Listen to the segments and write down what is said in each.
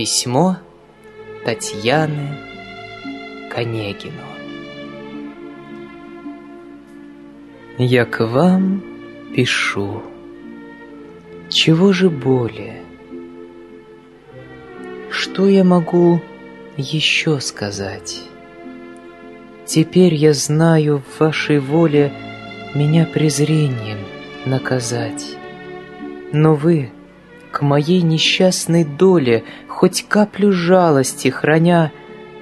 Письмо Татьяны Конегину. Я к вам пишу. Чего же более? Что я могу еще сказать? Теперь я знаю в вашей воле Меня презрением наказать. Но вы к моей несчастной доле Хоть каплю жалости храня,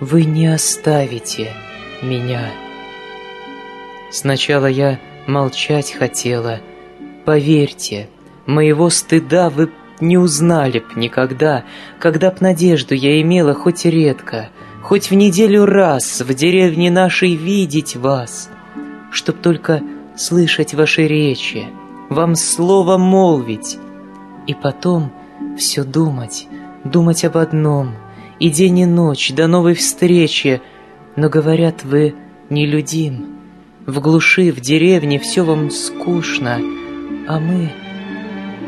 Вы не оставите меня. Сначала я молчать хотела. Поверьте, моего стыда вы не узнали б никогда, Когда б надежду я имела хоть редко, Хоть в неделю раз в деревне нашей видеть вас, Чтоб только слышать ваши речи, Вам слово молвить, И потом все думать, думать об одном, И день и ночь до новой встречи, Но, говорят, вы нелюдим, В глуши, в деревне все вам скучно, А мы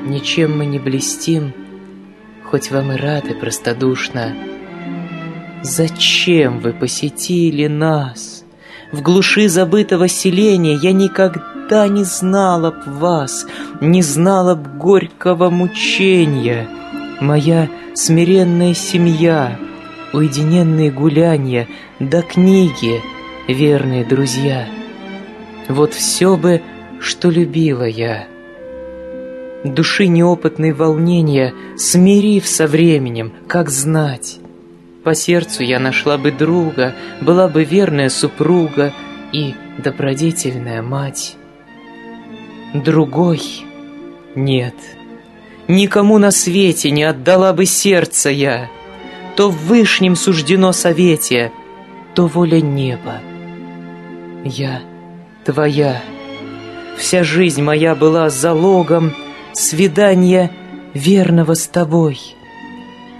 Ничем мы не блестим, Хоть вам и рады простодушно. Зачем вы посетили нас? В глуши забытого селения Я никогда не знала б вас, Не знала б горького мучения. Моя смиренная семья, Уединенные гулянья, Да книги, верные друзья. Вот все бы, что любила я — Души неопытной волнения, Смирив со временем, как знать. По сердцу я нашла бы друга, Была бы верная супруга И добродетельная мать. Другой нет. Никому на свете не отдала бы сердце я. То в вышнем суждено совете, То воля неба. Я твоя. Вся жизнь моя была залогом свидания верного с тобой.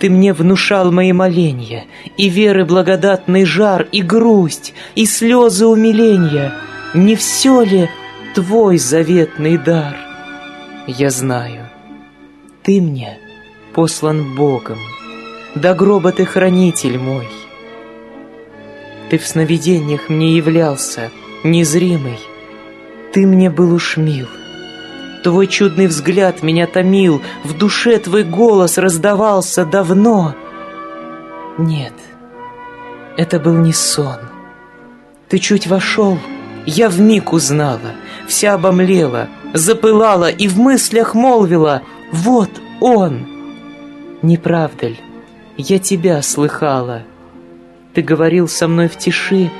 Ты мне внушал мои моления, И веры благодатный жар, и грусть, И слезы умиления. Не все ли твой заветный дар? Я знаю, ты мне послан Богом, До гроба ты хранитель мой. Ты в сновидениях мне являлся, Незримый, ты мне был уж мил. Твой чудный взгляд меня томил, В душе твой голос раздавался давно. Нет, это был не сон. Ты чуть вошел, я вмиг узнала, Вся обомлела, запылала И в мыслях молвила «Вот он!» Не правда ль, я тебя слыхала? Ты говорил со мной в тиши,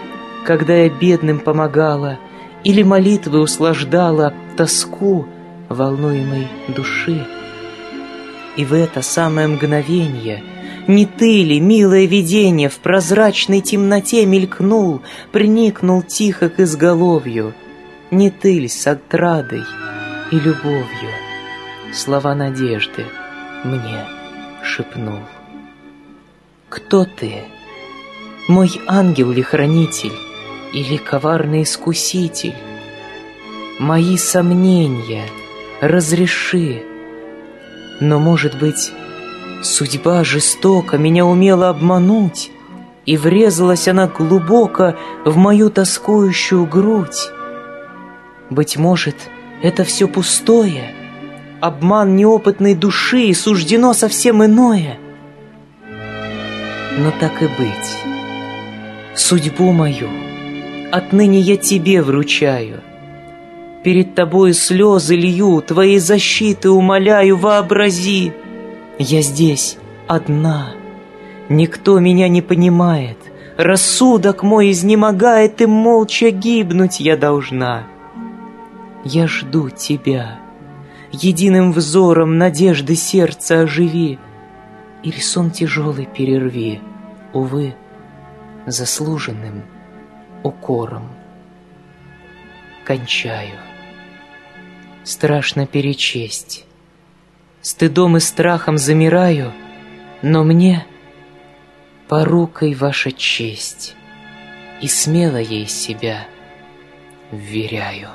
Когда я бедным помогала, Или молитвы услаждала тоску, волнуемой души. И в это самое мгновенье Не ты ли, милое видение, В прозрачной темноте мелькнул, Приникнул тихо к изголовью? Не ты ли с отрадой и любовью Слова надежды мне шепнул? Кто ты? Мой ангел ли хранитель Или коварный искуситель? Мои сомнения — разреши. Но, может быть, судьба жестоко меня умела обмануть, и врезалась она глубоко в мою тоскующую грудь. Быть может, это все пустое, обман неопытной души, и суждено совсем иное. Но так и быть, судьбу мою отныне я тебе вручаю — Перед тобой слезы лью, твоей защиты умоляю, вообрази. Я здесь одна, никто меня не понимает, Рассудок мой изнемогает, и молча гибнуть я должна. Я жду тебя, единым взором надежды сердца оживи, Или сон тяжелый перерви, увы, заслуженным укором. Кончаю страшно перечесть. Стыдом и страхом замираю, но мне порукой ваша честь, и смело ей себя вверяю.